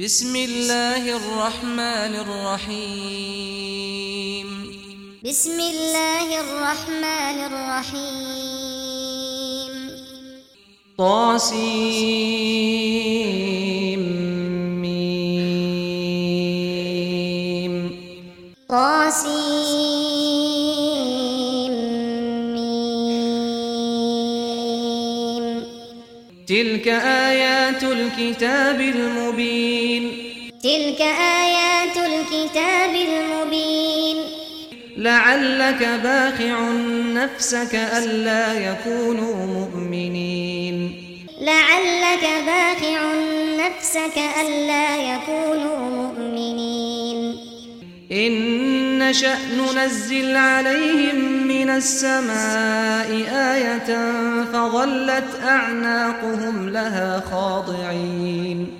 بسم الله الرحمن الرحيم بسم الله الرحمن الرحيم طاسيم ميم طاسيم ميم تلك آيات الكتاب المبين تلك آيات الكتاب المبين لعلك باخع نفسك ألا يكونوا مؤمنين لعلك باخع نفسك ألا يكونوا مؤمنين إن شأن ننزل عليهم من السماء آية فظلت أعناقهم لها خاضعين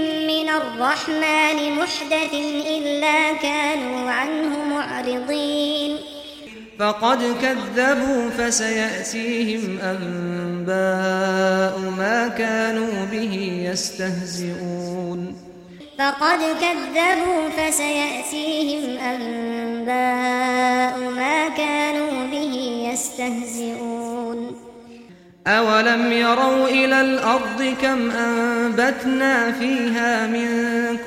الرحمن محدث إلا كانوا عنه معرضين. فقد كذبوا فسيأتيهم أنباء ما كانوا به يستهزئون. فقد كذبوا فسيأتيهم أنباء ما كانوا به يستهزئون. أولم يروا إلى الأرض كم أنبتنا فيها من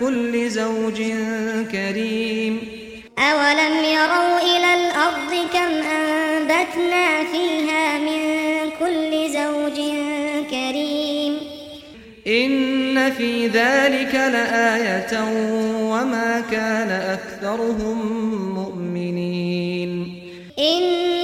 كل زوج كريم أولم يروا إلى الأرض كم أنبتنا فيها من كل زوج كريم إن في ذلك لآية وما كان أكثرهم مؤمنين إن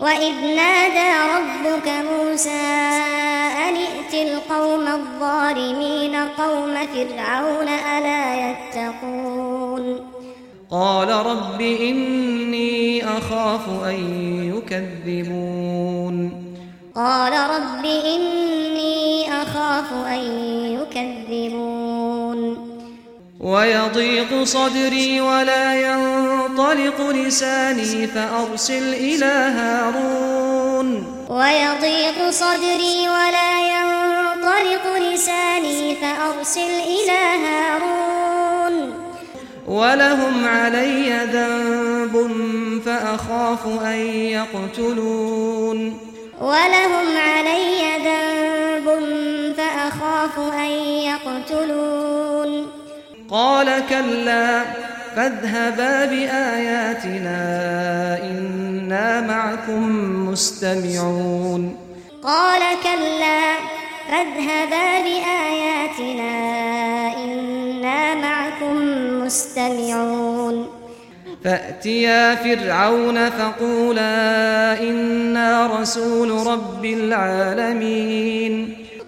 وَإِذْ نَادَى رَبُّكَ مُوسَىٰ أَنِ ائْتِ الْقَوْمَ الظَّالِمِينَ قَوْمَ فِرْعَوْنَ أَلَا يَتَّقُونَ قَالَ رَبِّ إِنِّي أَخَافُ أَن يُكَذِّبُونِ قَالَ رَبِّ إِنِّي أَخَافُ أَن يُكَذِّبُونِ وَيَضِيقُ صَدْرِي وَلَا يَنفَعُنِي ينطلق لساني فأرسل إلى هارون. ويضيق صدري ولا ينطلق لساني فأرسل إلى هارون. ولهم علي ذنب فأخاف أن يقتلون. ولهم علي ذنب فأخاف أن يقتلون. قال كلا فاذهبا بآياتنا إنا معكم مستمعون. قال كلا فاذهبا بآياتنا إنا معكم مستمعون. فأتيا فرعون فقولا إنا رسول رب العالمين.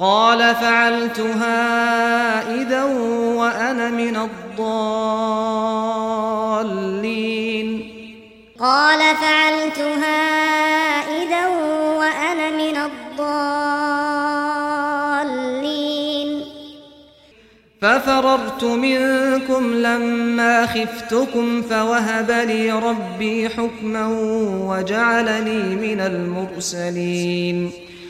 قال فعلتها إذا وأنا من الضالين. قال فعلتها إذا وأنا من الضالين. ففررت منكم لما خفتكم فوهب لي ربي حكما وجعلني من المرسلين.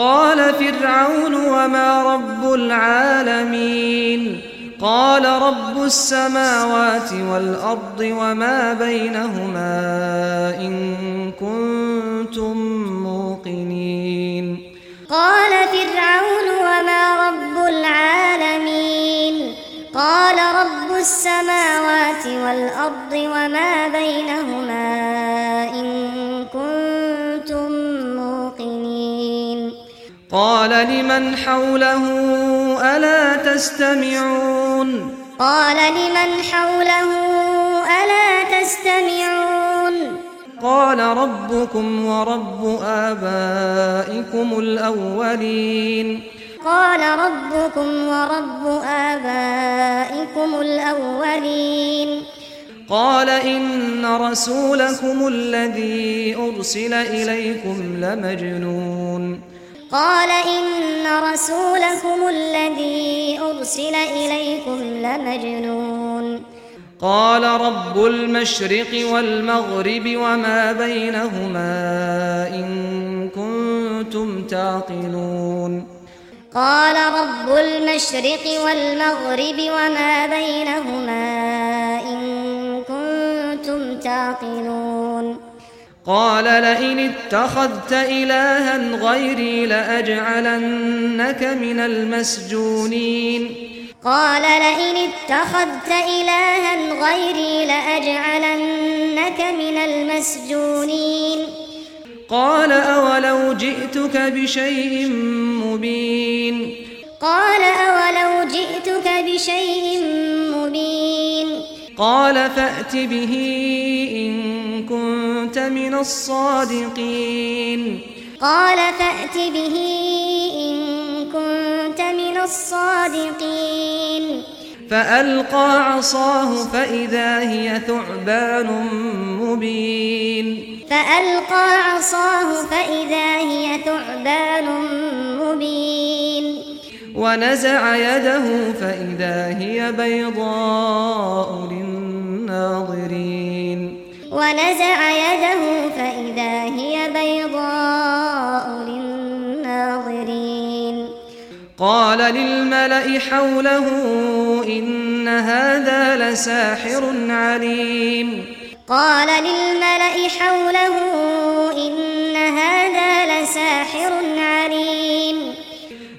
قال فرعون وما رب العالمين قال رب السماوات والأرض وما بينهما إن كنتم موقنين قال فرعون وما رب العالمين قال رب السماوات والأرض وما بينهما إن كنتم قال لمن حوله ألا تستمعون؟ قال لمن حوله ألا تستمعون؟ قال ربكم ورب آبائكم الأولين. قال ربكم ورب آبائكم الأولين. قال إن رسولكم الذي أرسل إليكم لمجنون. قال إن رسولكم الذي أرسل إليكم لمجنون. قال رب المشرق والمغرب وما بينهما إن كنتم تعقلون. قال رب المشرق والمغرب وما بينهما إن كنتم تعقلون. قال لئن اتخذت إلها غيري لأجعلنك من المسجونين. قال لئن اتخذت إلها غيري لأجعلنك من المسجونين. قال أولو جئتك بشيء مبين. قال أولو جئتك بشيء مبين. قال فأت به إن كنت من الصادقين. قال فأت به إن كنت من الصادقين. فألقى عصاه فإذا هي ثعبان مبين. فألقى عصاه فإذا هي ثعبان مبين. ونزع يده فإذا هي بيضاء للناظرين. ونزع يده فإذا هي بيضاء للناظرين. قال للملأ حوله إن هذا لساحر عليم. قال للملأ حوله إن هذا لساحر عليم.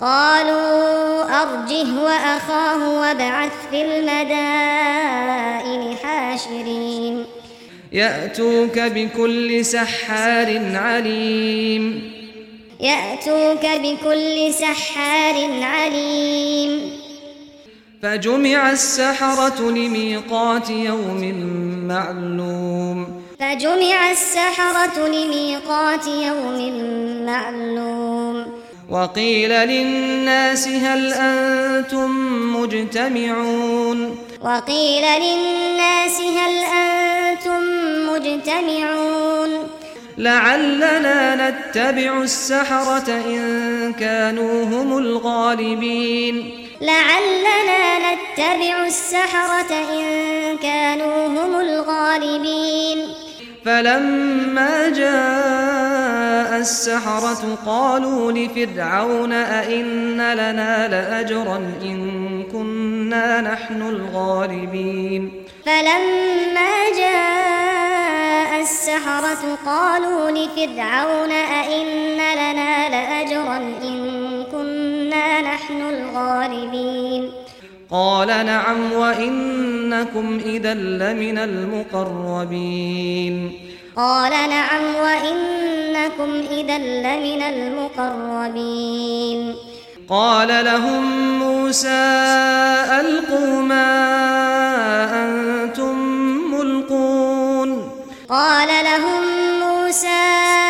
قالوا أرجه وأخاه وابعث في المدائن حاشرين. يأتوك بكل سحار عليم. يأتوك بكل سحار عليم. فجمع السحرة لميقات يوم معلوم. فجمع السحرة لميقات يوم معلوم. وقيل للناس هل أنتم مجتمعون؟ وقيل للناس هل أنتم مجتمعون؟ لعلنا نتبع السحرة إن كانوا هم الغالبين. لعلنا نتبع السحرة إن كانوا هم الغالبين. فلما جاء السحرة قالوا لفرعون أئن لنا لأجرا إن كنا نحن الغالبين فلما جاء السحرة قالوا لفرعون أئن لنا لأجرا إن كنا نحن الغالبين قال نعم وإنكم إذا لمن المقربين. قال نعم وإنكم إذا لمن المقربين. قال لهم موسى ألقوا ما أنتم ملقون. قال لهم موسى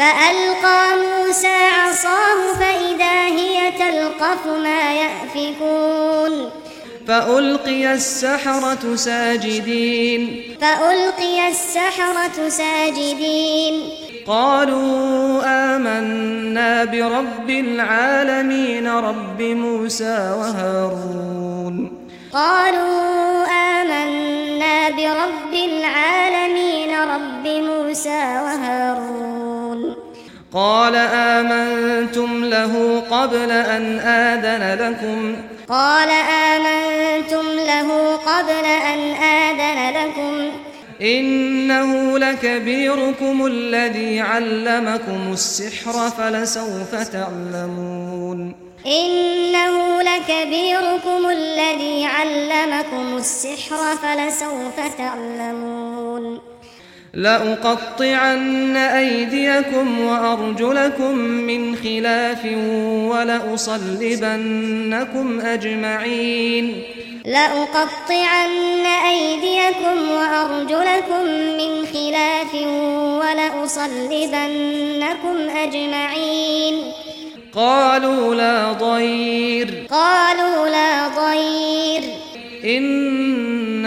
فألقى موسى عصاه فإذا هي تلقف ما يأفكون. فألقي السحرة ساجدين. فألقي السحرة ساجدين. قالوا آمنا برب العالمين رب موسى وهارون. قالوا آمنا برب العالمين رب موسى وهارون. قال آمنتم له قبل أن آذن لكم. قال آمنتم له قبل أن آذن لكم. إنه لكبيركم الذي علمكم السحر فلسوف تعلمون. إنه لكبيركم الذي علمكم السحر فلسوف تعلمون. لأقطعن أيديكم وأرجلكم من خلاف ولأصلبنكم أجمعين. لأقطعن أيديكم وأرجلكم من خلاف ولأصلبنكم أجمعين. قالوا لا ضير. قالوا لا ضير. إن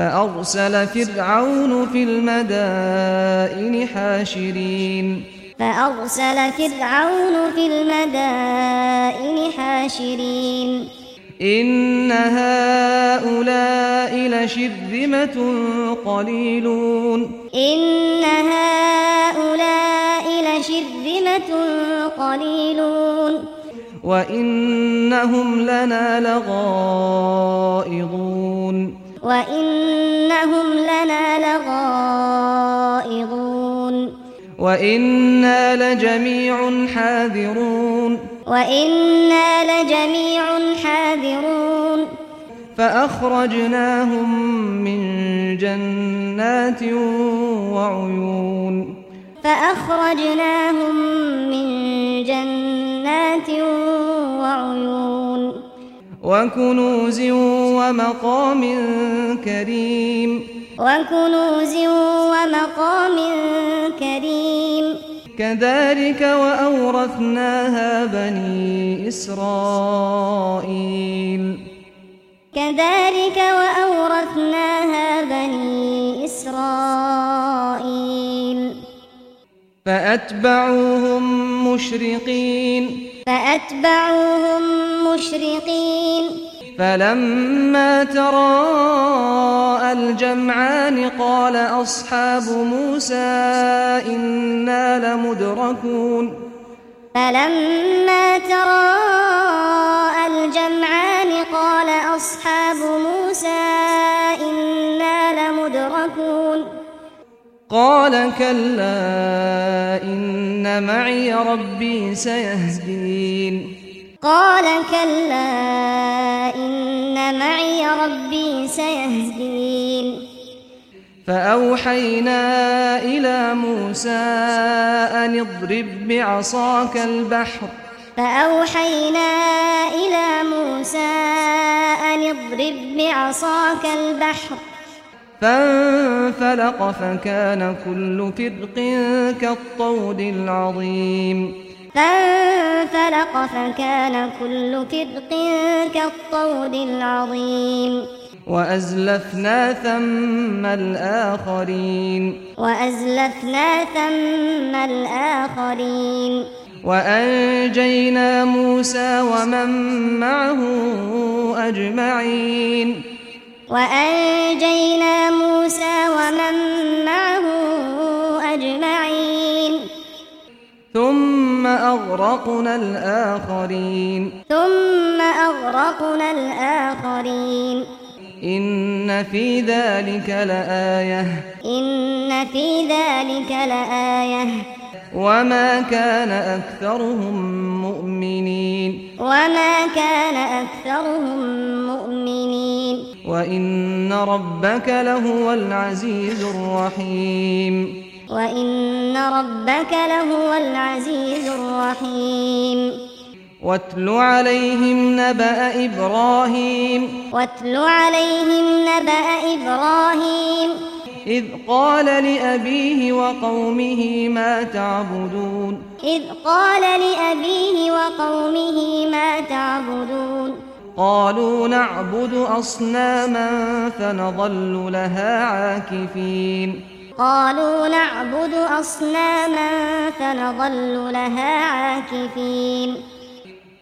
فأرسل فرعون في المدائن حاشرين. فأرسل فرعون في المدائن حاشرين. إن هؤلاء لشرذمة قليلون. إن هؤلاء لشرذمة قليلون. وإنهم لنا لغائظون. وَإِنَّهُمْ لَنَا لَغَائِظُونَ وَإِنَّا لَجَمِيعٌ حَاذِرُونَ وَإِنَّا لَجَمِيعٌ حَاذِرُونَ فَأَخْرَجْنَاهُمْ مِنْ جَنَّاتٍ وَعُيُونٍ فَأَخْرَجْنَاهُمْ مِنْ جَنَّاتٍ وَعُيُونٍ وكنوز ومقام كريم وكنوز ومقام كريم كذلك وأورثناها بني إسرائيل كذلك وأورثناها بني إسرائيل فأتبعوهم مشرقين فأتبعوهم مشرقين. فلما تَرَاءَ الجمعان قال أصحاب موسى إنا لمدركون. فلما تَرَاءَ الجمعان قال أصحاب موسى قال كلا إن معي ربي سيهدين. قال كلا إن معي ربي سيهدين. فأوحينا إلى موسى أن اضرب بعصاك البحر. فأوحينا إلى موسى أن اضرب بعصاك البحر. فانفلق فكان كل فرق كالطود العظيم. فانفلق فكان كل فرق كالطود العظيم. وأزلفنا ثم الآخرين. وأزلفنا ثم الآخرين. وأنجينا موسى ومن معه أجمعين. وأنجينا موسى ومن معه أجمعين. ثم أغرقنا الآخرين. ثم أغرقنا الآخرين. إن في ذلك لآية. إن في ذلك لآية. وما كان اكثرهم مؤمنين وما كان اكثرهم مؤمنين وان ربك لهو العزيز الرحيم وان ربك لهو العزيز الرحيم وَاتْلُ عَلَيْهِمْ نَبَأَ إِبْرَاهِيمَ وَاتْلُ عَلَيْهِمْ نَبَأَ إِبْرَاهِيمَ إذ قال لأبيه وقومه ما تعبدون. إذ قال لأبيه وقومه ما تعبدون. قالوا نعبد أصناما فنظل لها عاكفين. قالوا نعبد أصناما فنظل لها عاكفين.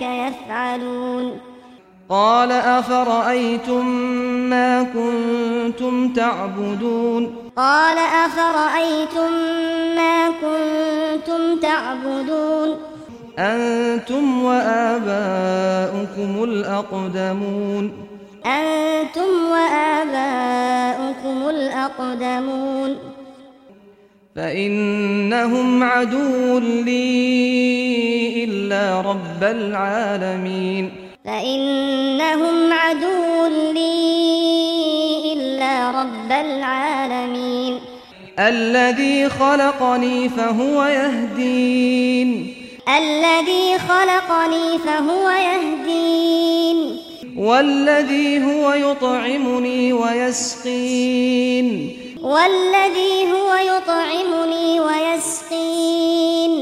كذلك يفعلون. قال أفرأيتم ما كنتم تعبدون؟ قال أفرأيتم ما كنتم تعبدون؟ أنتم وآباؤكم الأقدمون. أنتم وآباؤكم الأقدمون. فإنهم عدو لي إلا رب العالمين فإنهم عدو لي إلا رب العالمين الذي خلقني فهو يهدين الذي خلقني فهو يهدين والذي هو يطعمني ويسقين والذي هو يطعمني ويسقين.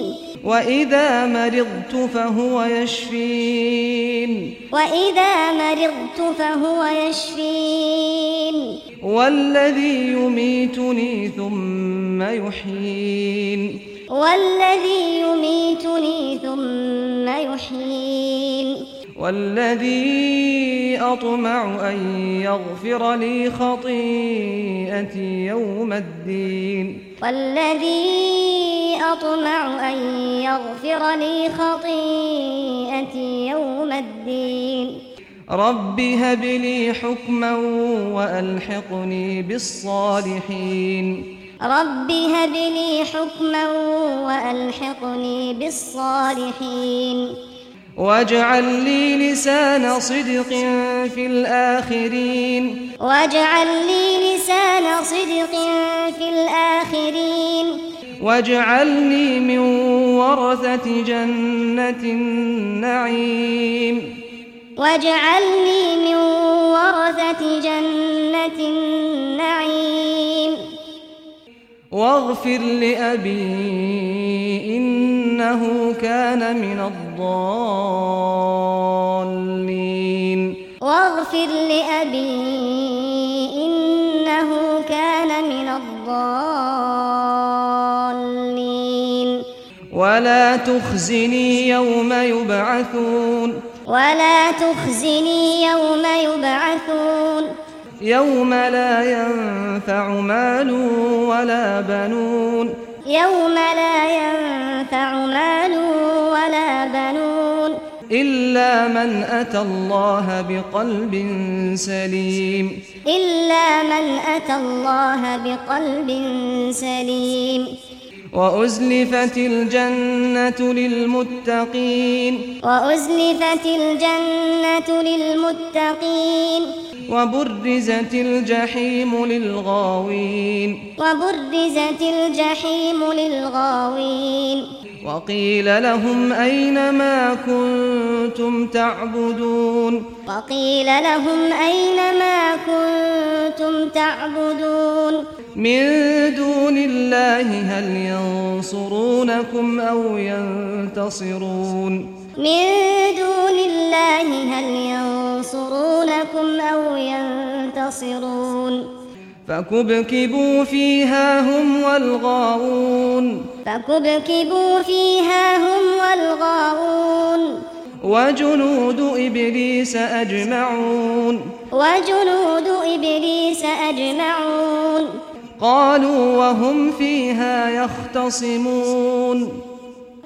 وإذا مرضت فهو يشفين. وإذا مرضت فهو يشفين. والذي يميتني ثم يحيين. والذي يميتني ثم يحيين. والذي أطمع أن يغفر لي خطيئتي يوم الدين. والذي أطمع أن يغفر لي خطيئتي يوم الدين. رب هب لي حكما وألحقني بالصالحين. رب هب لي حكما وألحقني بالصالحين. واجعل لي لسان صدق في الآخرين. واجعل لي لسان صدق في الآخرين. واجعلني من ورثة جنة النعيم. واجعلني من ورثة جنة النعيم. واغفر لأبي إنه كان من الضالين. واغفر لأبي إنه كان من الضالين. ولا تخزني يوم يبعثون. ولا تخزني يوم يبعثون. يوم لا ينفع مال ولا بنون. يوم لا ينفع مال ولا بنون. إلا من أتى الله بقلب سليم. إلا من أتى الله بقلب سليم. وأزلفت الجنة للمتقين وأزلفت الجنة للمتقين وبرزت الجحيم للغاوين وبرزت الجحيم للغاوين وقيل لهم أين ما كنتم تعبدون؟ وقيل لهم أين ما كنتم تعبدون؟ من دون الله هل ينصرونكم أو ينتصرون؟ من دون الله هل ينصرونكم أو ينتصرون؟ فكبكبوا فيها هم والغاوون فكبكبوا فيها هم والغاوون وجنود ابليس اجمعون وجنود ابليس اجمعون قالوا وهم فيها يختصمون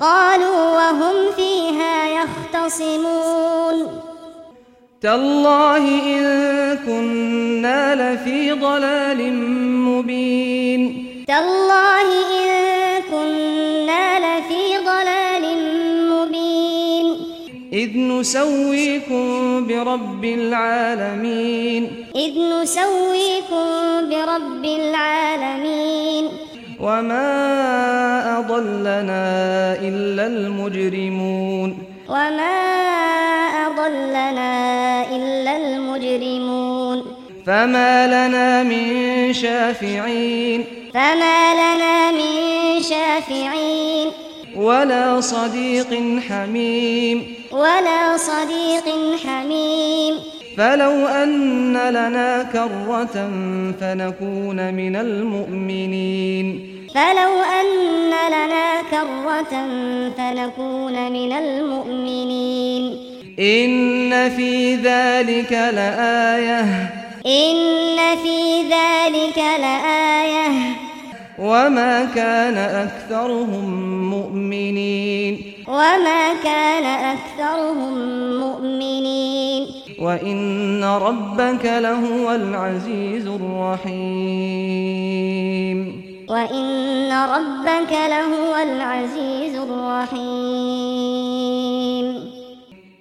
قالوا وهم فيها يختصمون تالله إن كنا لفي ضلال مبين تالله إن كنا لفي ضلال مبين إذ نسويكم برب العالمين إذ نسويكم برب العالمين وما أضلنا إلا المجرمون. وما وَلَّنَا إِلَّا الْمُجْرِمُونَ. فَمَا لَنَا مِن شَافِعِينَ. فَمَا لَنَا مِن شَافِعِينَ. وَلَا صَدِيقٍ حَمِيمٍ. وَلَا صَدِيقٍ حَمِيمٍ. فَلَوْ أَنَّ لَنَا كَرَّةً فَنَكُونَ مِنَ الْمُؤْمِنِينَ. فَلَوْ أَنَّ لَنَا كَرَّةً فَنَكُونَ مِنَ الْمُؤْمِنِينَ. إن في ذلك لآية. إن في ذلك لآية. وما كان أكثرهم مؤمنين. وما كان أكثرهم مؤمنين. وإن ربك لهو العزيز الرحيم. وإن ربك لهو العزيز الرحيم.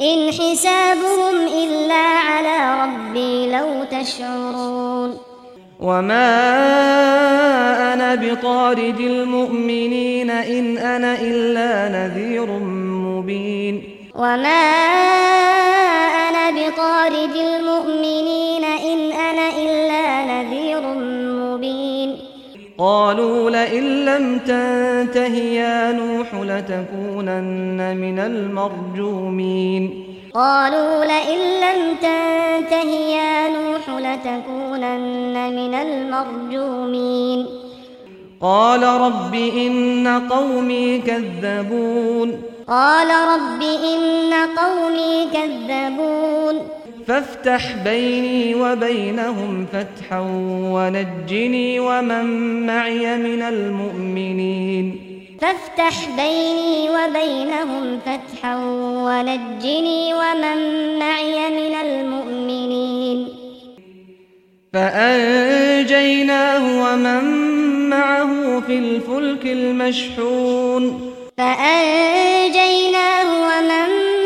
إن حسابهم إلا على ربي لو تشعرون. وما أنا بطارد المؤمنين ان أنا الا نذير مبين. وما أنا بطارد المؤمنين ان أنا إلا قالوا لئن لم تنته يا نوح لتكونن من المرجومين. قالوا لئن لم تنته يا نوح لتكونن من المرجومين. قال رب إن قومي كذبون. قال رب إن قومي كذبون. فافتح بيني وبينهم فتحا ونجني ومن معي من المؤمنين. فافتح بيني وبينهم فتحا ونجني ومن معي من المؤمنين. فأنجيناه ومن معه في الفلك المشحون. فأنجيناه ومن معه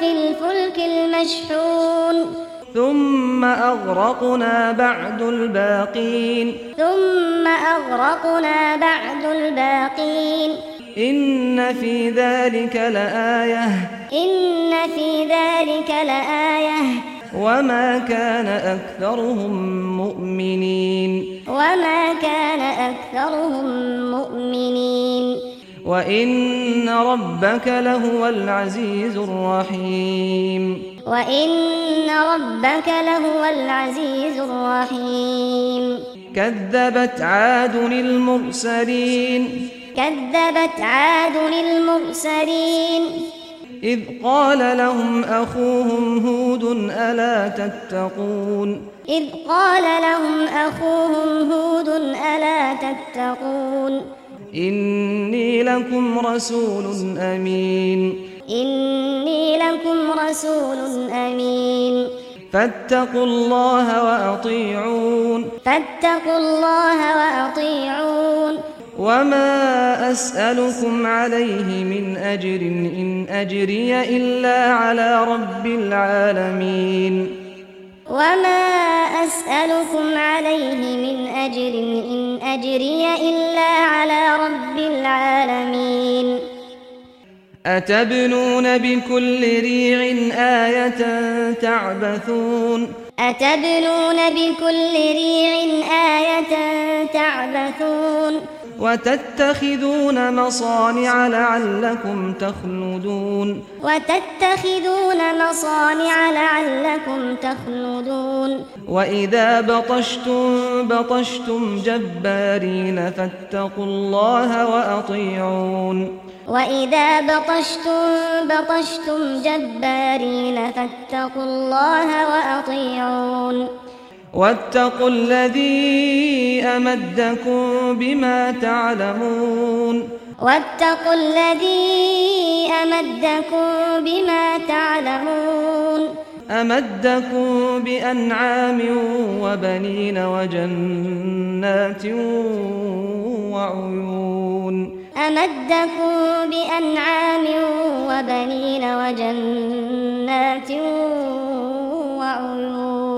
في الفلك المشحون. ثم أغرقنا بعد الباقين. ثم أغرقنا بعد الباقين. إن في ذلك لآية. إن في ذلك لآية. وما كان أكثرهم مؤمنين. وما كان أكثرهم مؤمنين. وَإِنَّ رَبَّكَ لَهُوَ الْعَزِيزُ الرَّحِيمُ وَإِنَّ رَبَّكَ لَهُوَ الْعَزِيزُ الرَّحِيمُ كَذَّبَتْ عَادٌ الْمُرْسَلِينَ كَذَّبَتْ عَادٌ الْمُرْسَلِينَ إِذْ قَالَ لَهُمْ أَخُوهُمْ هُودٌ أَلَا تَتَّقُونَ إِذْ قَالَ لَهُمْ أَخُوهُمْ هُودٌ أَلَا تَتَّقُونَ إني لكم رسول أمين. إني لكم رسول أمين. فاتقوا الله وأطيعون. فاتقوا الله وأطيعون. وما أسألكم عليه من أجر إن أجري إلا على رب العالمين. وما أسألكم عليه من أجر إن أجري إلا على رب العالمين أتبنون بكل ريع آية تعبثون أتبنون بكل ريع آية تعبثون وتتخذون مصانع لعلكم تخلدون وتتخذون مصانع لعلكم تخلدون واذا بطشتم بطشتم جبارين فاتقوا الله واطيعون واذا بطشتم بطشتم جبارين فاتقوا الله واطيعون واتقوا الذي أمدكم بما تعلمون. واتقوا الذي أمدكم بما تعلمون. أمدكم بأنعام وبنين وجنات وعيون. أمدكم بأنعام وبنين وجنات وعيون.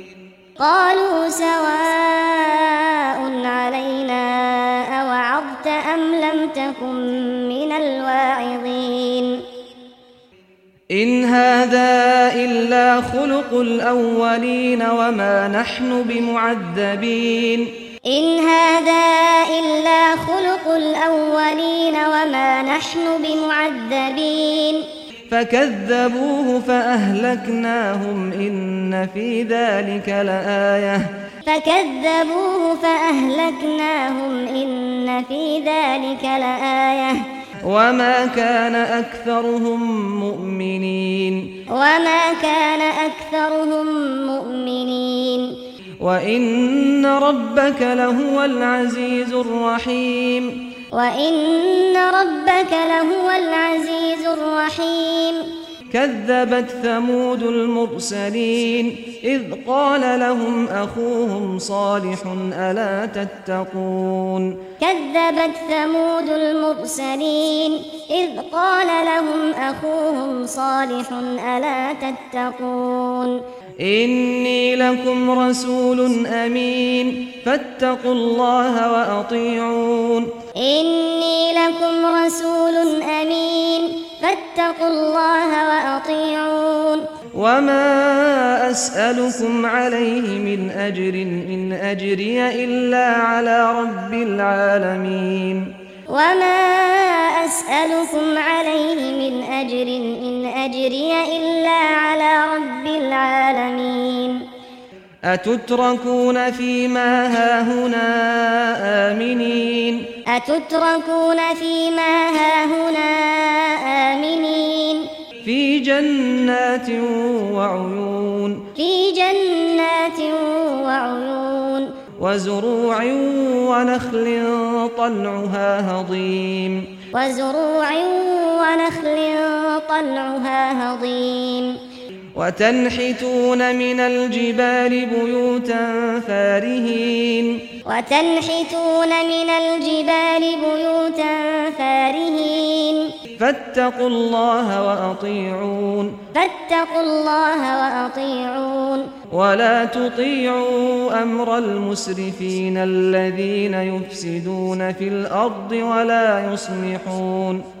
قالوا سواء علينا أوعظت أم لم تكن من الواعظين إن هذا إلا خلق الأولين وما نحن بمعذبين. إن هذا إلا خلق الأولين وما نحن بمعذبين. فكذبوه فأهلكناهم إن في ذلك لآية فكذبوه فأهلكناهم إن في ذلك لآية وما كان أكثرهم مؤمنين وما كان أكثرهم مؤمنين وإن ربك لهو العزيز الرحيم وَإِنَّ رَبَّكَ لَهُوَ الْعَزِيزُ الرَّحِيمُ كَذَّبَتْ ثَمُودُ الْمُرْسَلِينَ إِذْ قَالَ لَهُمْ أَخُوهُمْ صَالِحٌ أَلَا تَتَّقُونَ كَذَّبَتْ ثَمُودُ الْمُرْسَلِينَ إِذْ قَالَ لَهُمْ أَخُوهُمْ صَالِحٌ أَلَا تَتَّقُونَ إني لكم رسول أمين. فاتقوا الله وأطيعون. إني لكم رسول أمين. فاتقوا الله وأطيعون. وما أسألكم عليه من أجر إن أجري إلا على رب العالمين. وما أسألكم عليه من أجر إن أجري إلا على العالمين أتتركون فيما هاهنا آمنين؟ أتتركون فيما هاهنا آمنين؟ في جنات وعيون. في جنات وعيون. وزروع ونخل طلعها هضيم. وزروع ونخل طلعها هضيم. وتنحتون من الجبال بيوتا فارهين. وتنحتون من الجبال بيوتا فارهين. فاتقوا الله وأطيعون. فاتقوا الله وأطيعون. ولا تطيعوا أمر المسرفين الذين يفسدون في الأرض ولا يصلحون.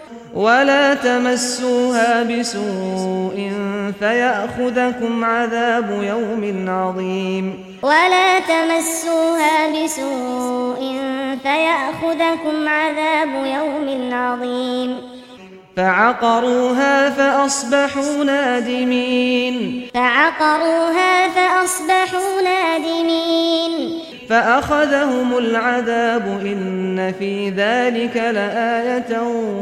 ولا تمسوها بسوء فيأخذكم عذاب يوم عظيم. ولا تمسوها بسوء فيأخذكم عذاب يوم عظيم. فعقروها فأصبحوا نادمين. فعقروها فأصبحوا نادمين. فأخذهم العذاب إن في ذلك لآية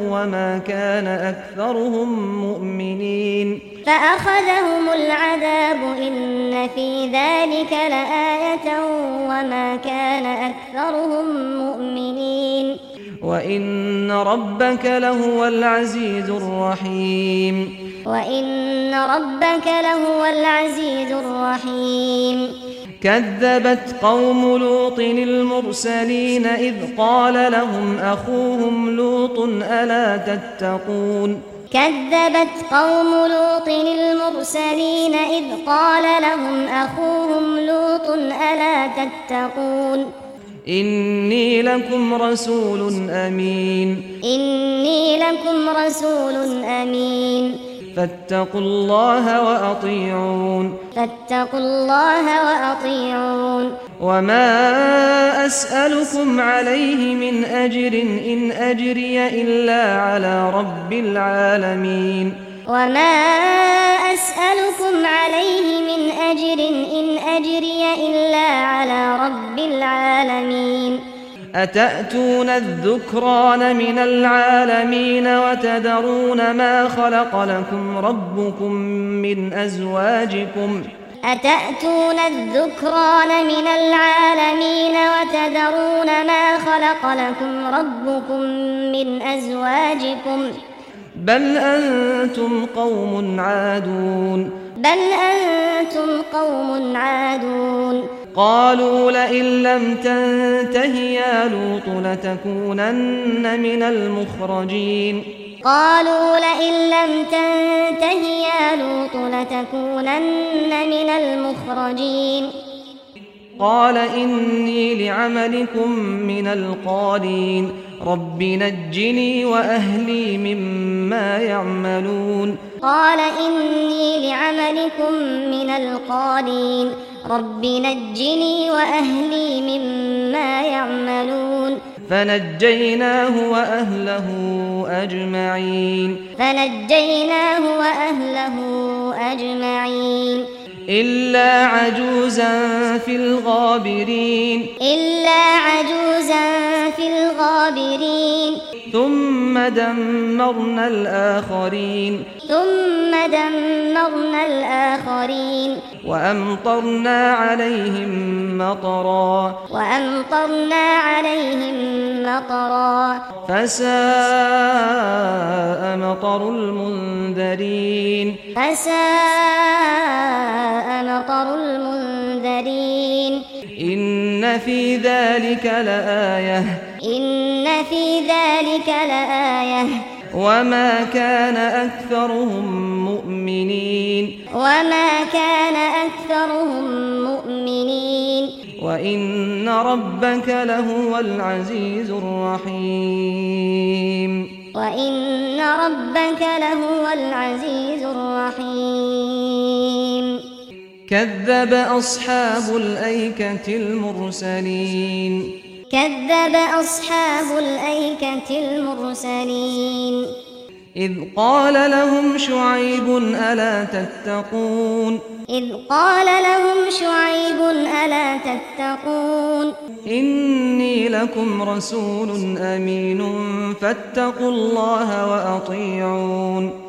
وما كان أكثرهم مؤمنين فأخذهم العذاب إن في ذلك لآية وما كان أكثرهم مؤمنين وإن ربك لهو العزيز الرحيم وإن ربك لهو العزيز الرحيم كذبت قوم لوط المرسلين إذ قال لهم أخوهم لوط ألا تتقون كذبت قوم لوط المرسلين إذ قال لهم أخوهم لوط ألا تتقون إني لكم رسول أمين إني لكم رسول أمين فاتقوا الله وأطيعون. فاتقوا الله وأطيعون. وما أسألكم عليه من أجر إن أجري إلا على رب العالمين. وما أسألكم عليه من أجر إن أجري إلا على رب العالمين. أتأتون الذكران من العالمين وتذرون ما خلق لكم ربكم من أزواجكم أتأتون الذكران من العالمين وتذرون ما خلق لكم ربكم من أزواجكم بل أنتم قوم عادون بل أنتم قوم عادون قالوا لئن لم تنته يا لوط لتكونن من المخرجين. قالوا لئن لم تنته يا لوط لتكونن من المخرجين. قال إني لعملكم من القالين رب نجني وأهلي مما يعملون. قال إني لعملكم من القالين رب نجني وأهلي مما يعملون فنجيناه وأهله أجمعين. فنجيناه وأهله أجمعين. إلا عجوزا في الغابرين. إلا عجوزا في الغابرين. ثم دمرنا الآخرين. ثم دمرنا الآخرين. وأمطرنا عليهم مطرا. وأمطرنا عليهم مطرا. فساء مطر المنذرين. فساء مطر المنذرين. إن في ذلك لآية. إن في ذلك لآية. وما كان أكثرهم مؤمنين. وما كان أكثرهم مؤمنين. وإن ربك لهو العزيز الرحيم. وإن ربك لهو العزيز الرحيم. كذب أصحاب الأيكة المرسلين. كذب أصحاب الأيكة المرسلين. إذ قال لهم شعيب ألا تتقون. إذ قال لهم شعيب ألا تتقون. إني لكم رسول أمين فاتقوا الله وأطيعون.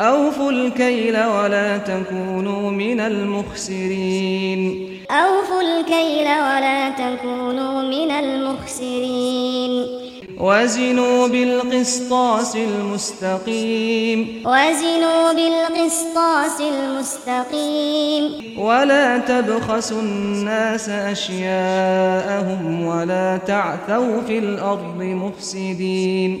أوفوا الكيل ولا تكونوا من المخسرين. أوفوا الكيل ولا تكونوا من المخسرين. وزنوا بالقسطاس المستقيم. وزنوا بالقسطاس المستقيم. ولا تبخسوا الناس أشياءهم ولا تعثوا في الأرض مفسدين.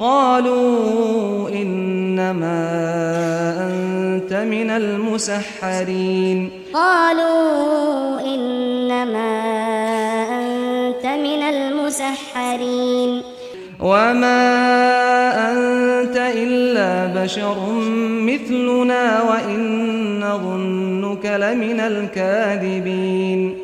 قالوا إنما أنت من المسحرين. قالوا إنما أنت من المسحرين. وما أنت إلا بشر مثلنا وإن نظنك لمن الكاذبين.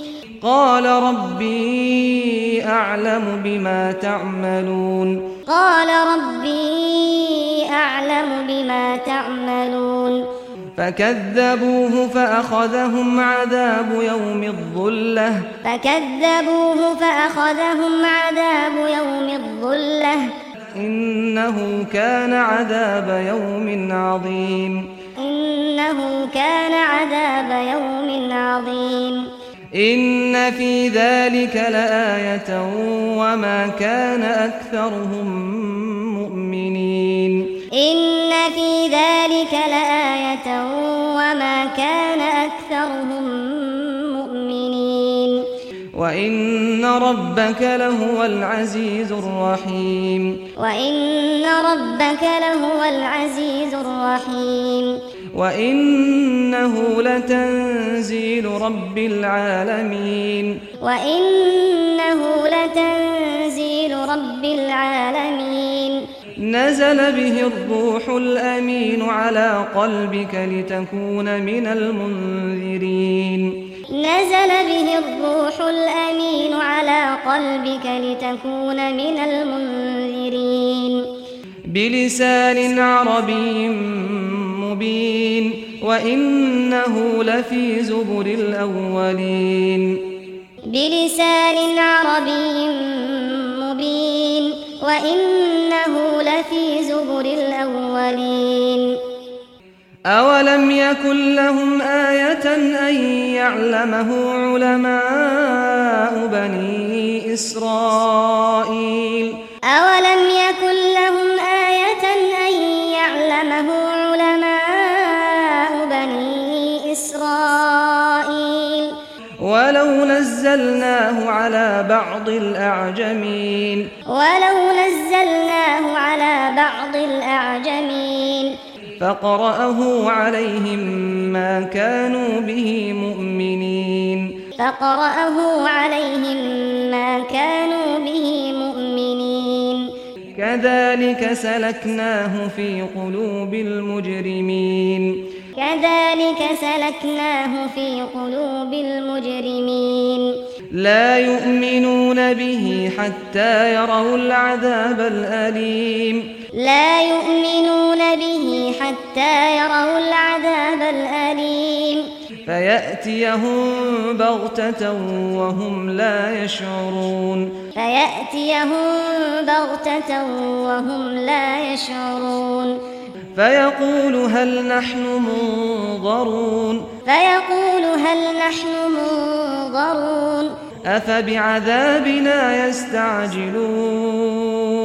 قال ربي أعلم بما تعملون. قال ربي أعلم بما تعملون. فكذبوه فأخذهم عذاب يوم الظلة. فكذبوه فأخذهم عذاب يوم الظلة. إنه كان عذاب يوم عظيم. إنه كان عذاب يوم عظيم. ان في ذلك لآية وما كان اكثرهم مؤمنين. ان في ذلك لآية وما كان اكثرهم مؤمنين. وان ربك لهو العزيز الرحيم. وان ربك لهو العزيز الرحيم. وإنه لتنزيل رب العالمين وإنه لتنزيل رب العالمين نزل به الروح الأمين على قلبك لتكون من المنذرين نزل به الروح الأمين على قلبك لتكون من المنذرين بلسان عربي مبين وإنه لفي زبر الأولين. بلسان عربي مبين وإنه لفي زبر الأولين. أولم يكن لهم آية أن يعلمه علماء بني إسرائيل؟ أولم يكن لهم علمه علماء بني إسرائيل. ولو نزلناه على بعض الأعجمين. ولو نزلناه على بعض الأعجمين. فقرأه عليهم ما كانوا به مؤمنين. فقرأه عليهم ما كانوا به مؤمنين كذلك سلكناه في قلوب المجرمين. كذلك سلكناه في قلوب المجرمين. لا يؤمنون به حتى يروا العذاب الأليم. لا يؤمنون به حتى يروا العذاب الأليم. فيأتيهم بغتة وهم لا يشعرون فيأتيهم بغتة وهم لا يشعرون فيقول هل نحن منظرون فيقول هل نحن منظرون أفبعذابنا يستعجلون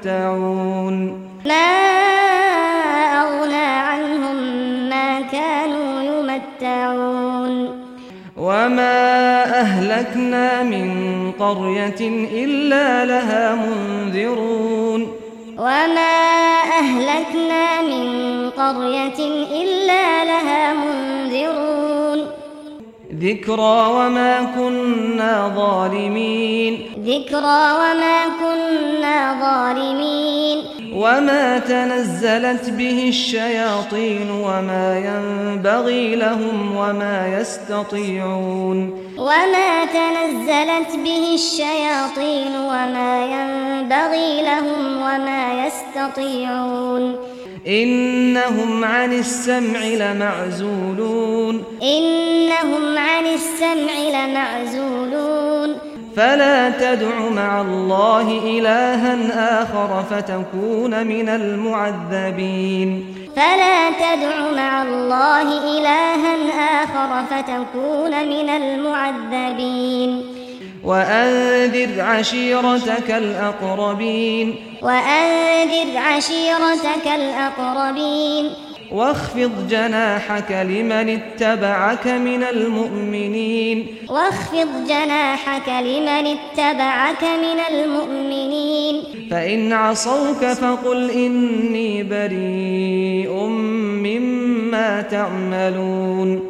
يمتعون ما أغنى عنهم ما كانوا يمتعون. وما أهلكنا من قرية إلا لها منذرون. وما أهلكنا من قرية إلا لها منذرون. ذكرى وما كنا كنا ظالمين. ذكرى وما كنا ظالمين. وما تنزلت به الشياطين وما ينبغي لهم وما يستطيعون. وما تنزلت به الشياطين وما ينبغي لهم وما يستطيعون. إنهم عن السمع لمعزولون. إنهم عن السمع لمعزولون. فلا تدع مع الله إلها آخر فتكون من المعذبين. فلا تدع مع الله إلها آخر فتكون من المعذبين. وأنذر عشيرتك الأقربين وأنذر عشيرتك الأقربين واخفض جناحك لمن اتبعك من المؤمنين واخفض جناحك لمن اتبعك من المؤمنين فإن عصوك فقل إني بريء مما تعملون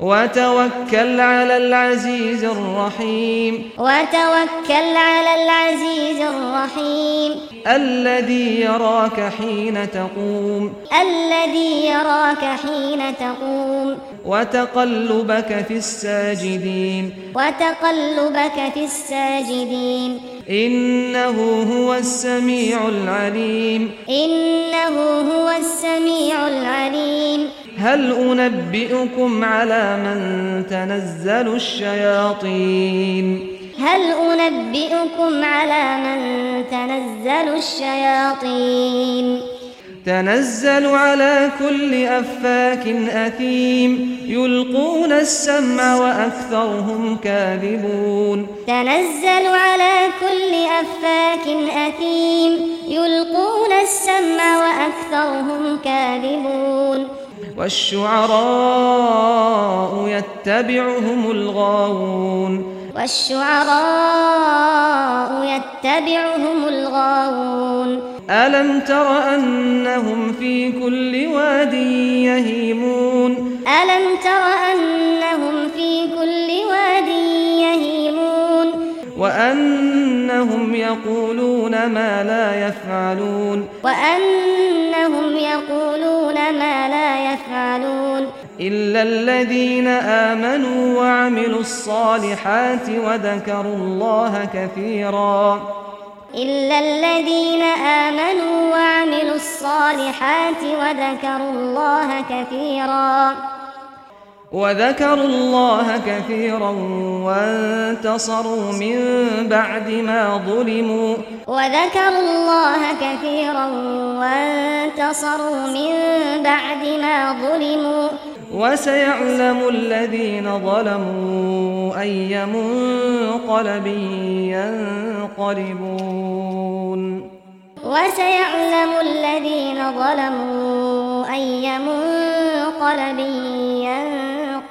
وتوكل على العزيز الرحيم. وتوكل على العزيز الرحيم. الذي يراك حين تقوم. الذي يراك حين تقوم. وتقلبك في الساجدين. وتقلبك في الساجدين. إنه هو السميع العليم. إنه هو السميع العليم. هل أنبئكم على من تنزل الشياطين؟ هل أنبئكم على من تنزل الشياطين؟ تنزل على كل أفاك أثيم يلقون السمع وأكثرهم كاذبون. تنزل على كل أفاك أثيم يلقون السمع وأكثرهم كاذبون. والشعراء يتبعهم الغاوون. والشعراء يتبعهم الغاوون. ألم تر أنهم في كل واد يهيمون؟ ألم تر أنهم في كل واد يهيمون؟ وأن وأنهم يقولون ما لا يفعلون وأنهم يقولون ما لا يفعلون إلا الذين آمنوا وعملوا الصالحات وذكروا الله كثيرا إلا الذين آمنوا وعملوا الصالحات وذكروا الله كثيرا وذكروا الله كثيرا وانتصروا من بعد ما ظلموا وذكروا الله كثيرا وانتصروا من بعد ما ظلموا وسيعلم الذين ظلموا اي منقلب ينقلبون وسيعلم الذين ظلموا اي منقلب ينقلبون